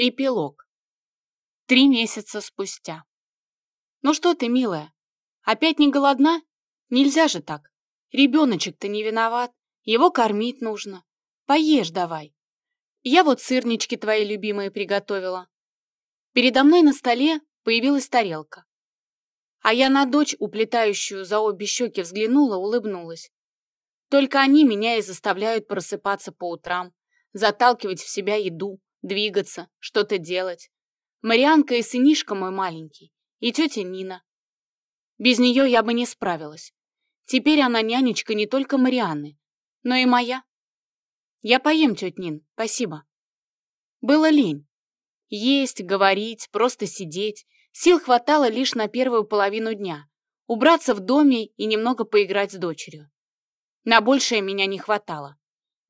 Эпилог. Три месяца спустя. «Ну что ты, милая, опять не голодна? Нельзя же так. Ребеночек-то не виноват, его кормить нужно. Поешь давай. Я вот сырнички твои любимые приготовила». Передо мной на столе появилась тарелка. А я на дочь, уплетающую за обе щеки, взглянула, улыбнулась. Только они меня и заставляют просыпаться по утрам, заталкивать в себя еду, двигаться, что-то делать. Марианка и сынишка мой маленький, и тетя Нина. Без нее я бы не справилась. Теперь она нянечка не только Марианны, но и моя. Я поем, тетя Нин, спасибо. Было лень. Есть, говорить, просто сидеть. Сил хватало лишь на первую половину дня. Убраться в доме и немного поиграть с дочерью. На большее меня не хватало.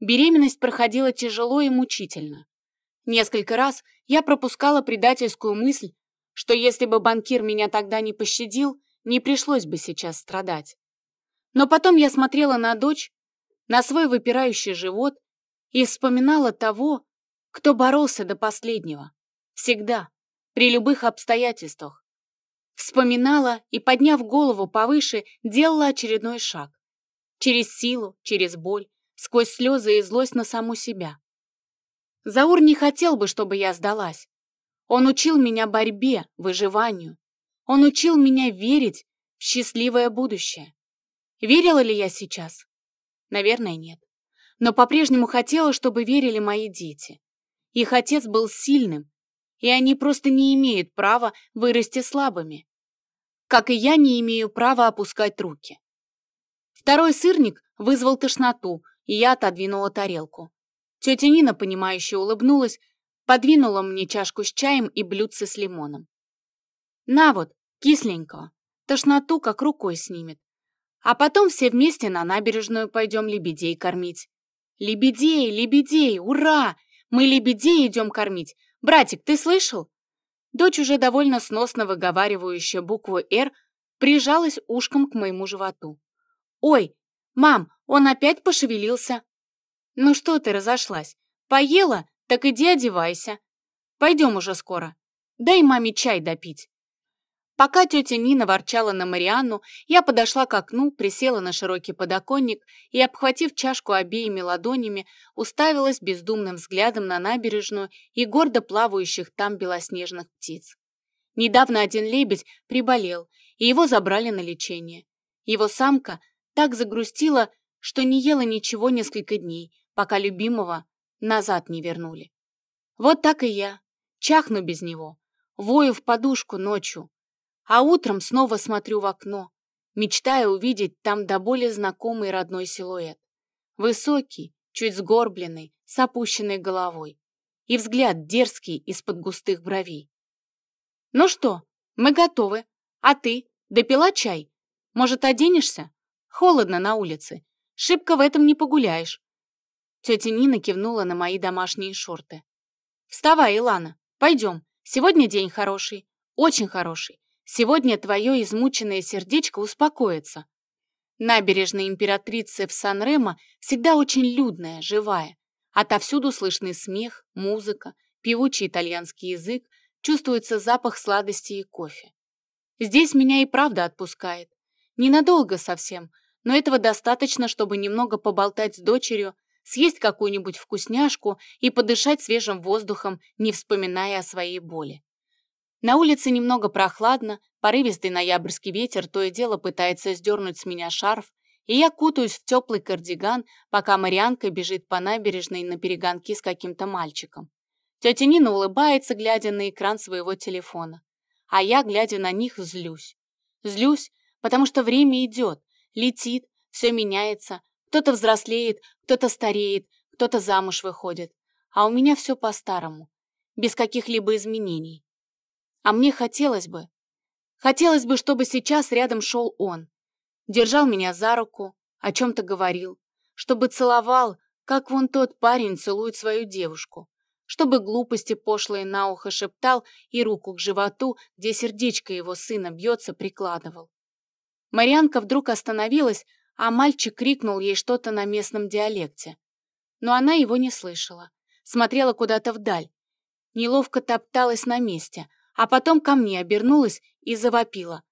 Беременность проходила тяжело и мучительно. Несколько раз я пропускала предательскую мысль, что если бы банкир меня тогда не пощадил, не пришлось бы сейчас страдать. Но потом я смотрела на дочь, на свой выпирающий живот и вспоминала того, кто боролся до последнего. Всегда, при любых обстоятельствах. Вспоминала и, подняв голову повыше, делала очередной шаг. Через силу, через боль, сквозь слезы и злость на саму себя. Заур не хотел бы, чтобы я сдалась. Он учил меня борьбе, выживанию. Он учил меня верить в счастливое будущее. Верила ли я сейчас? Наверное, нет. Но по-прежнему хотела, чтобы верили мои дети. Их отец был сильным, и они просто не имеют права вырасти слабыми. Как и я не имею права опускать руки. Второй сырник вызвал тошноту, и я отодвинула тарелку. Тетя Нина, понимающе улыбнулась, подвинула мне чашку с чаем и блюдце с лимоном. «На вот, кисленького, тошноту как рукой снимет. А потом все вместе на набережную пойдем лебедей кормить». «Лебедей, лебедей, ура! Мы лебедей идем кормить. Братик, ты слышал?» Дочь, уже довольно сносно выговаривающая букву «Р», прижалась ушком к моему животу. «Ой, мам, он опять пошевелился!» «Ну что ты разошлась? Поела? Так иди одевайся. Пойдем уже скоро. Дай маме чай допить». Пока тетя Нина ворчала на Марианну, я подошла к окну, присела на широкий подоконник и, обхватив чашку обеими ладонями, уставилась бездумным взглядом на набережную и гордо плавающих там белоснежных птиц. Недавно один лебедь приболел, и его забрали на лечение. Его самка так загрустила, что не ела ничего несколько дней, пока любимого назад не вернули. Вот так и я, чахну без него, вою в подушку ночью, а утром снова смотрю в окно, мечтая увидеть там до боли знакомый родной силуэт. Высокий, чуть сгорбленный, с опущенной головой. И взгляд дерзкий из-под густых бровей. «Ну что, мы готовы. А ты, допила чай? Может, оденешься? Холодно на улице. Шибко в этом не погуляешь. Тетя Нина кивнула на мои домашние шорты. «Вставай, Илана, пойдем. Сегодня день хороший, очень хороший. Сегодня твое измученное сердечко успокоится». Набережная императрицы в Сан-Ремо всегда очень людная, живая. Отовсюду слышны смех, музыка, певучий итальянский язык, чувствуется запах сладости и кофе. Здесь меня и правда отпускает. Ненадолго совсем, но этого достаточно, чтобы немного поболтать с дочерью, съесть какую-нибудь вкусняшку и подышать свежим воздухом, не вспоминая о своей боли. На улице немного прохладно, порывистый ноябрьский ветер то и дело пытается сдернуть с меня шарф, и я кутаюсь в теплый кардиган, пока Марианка бежит по набережной на перегонки с каким-то мальчиком. Тетя Нина улыбается, глядя на экран своего телефона. А я, глядя на них, злюсь. Злюсь, потому что время идет, летит, все меняется, кто-то взрослеет, кто-то стареет, кто-то замуж выходит. А у меня все по-старому, без каких-либо изменений. А мне хотелось бы, хотелось бы, чтобы сейчас рядом шел он. Держал меня за руку, о чем-то говорил, чтобы целовал, как вон тот парень целует свою девушку, чтобы глупости пошлые на ухо шептал и руку к животу, где сердечко его сына бьется, прикладывал. Марьянка вдруг остановилась, а мальчик крикнул ей что-то на местном диалекте. Но она его не слышала, смотрела куда-то вдаль. неловко топталась на месте, а потом ко мне обернулась и завопила.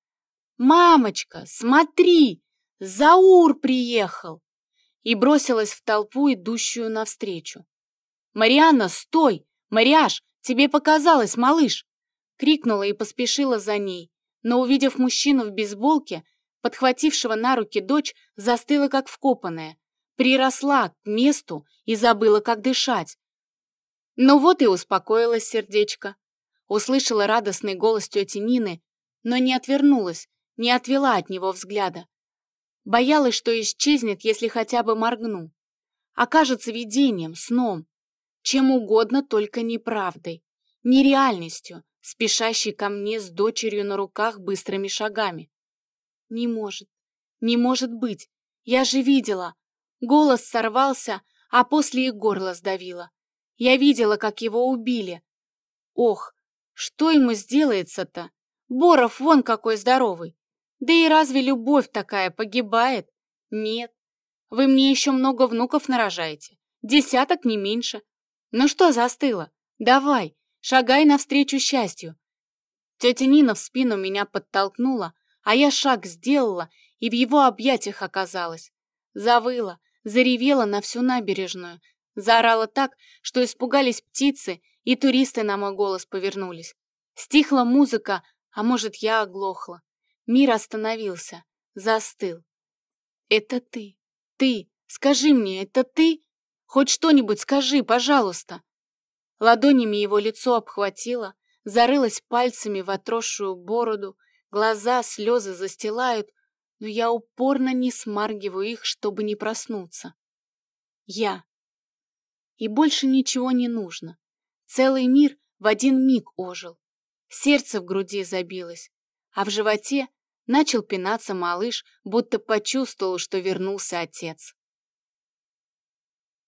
«Мамочка, смотри! Заур приехал!» И бросилась в толпу, идущую навстречу. «Марианна, стой! Мариаш, тебе показалось, малыш!» Крикнула и поспешила за ней, но, увидев мужчину в бейсболке, подхватившего на руки дочь, застыла как вкопанная, приросла к месту и забыла, как дышать. Ну вот и успокоилось сердечко. Услышала радостный голос тети Нины, но не отвернулась, не отвела от него взгляда. Боялась, что исчезнет, если хотя бы моргну. Окажется видением, сном, чем угодно, только неправдой, нереальностью, спешащей ко мне с дочерью на руках быстрыми шагами. Не может, не может быть, я же видела. Голос сорвался, а после и горло сдавило. Я видела, как его убили. Ох, что ему сделается-то? Боров вон какой здоровый. Да и разве любовь такая погибает? Нет. Вы мне еще много внуков нарожаете. Десяток, не меньше. Ну что застыло? Давай, шагай навстречу счастью. Тетя Нина в спину меня подтолкнула, а я шаг сделала и в его объятиях оказалась. Завыла, заревела на всю набережную, заорала так, что испугались птицы, и туристы на мой голос повернулись. Стихла музыка, а может, я оглохла. Мир остановился, застыл. «Это ты, ты, скажи мне, это ты? Хоть что-нибудь скажи, пожалуйста!» Ладонями его лицо обхватило, зарылась пальцами в отросшую бороду, глаза, слезы застилают, но я упорно не смаргиваю их, чтобы не проснуться. Я. И больше ничего не нужно. Целый мир в один миг ожил. Сердце в груди забилось, а в животе начал пинаться малыш, будто почувствовал, что вернулся отец.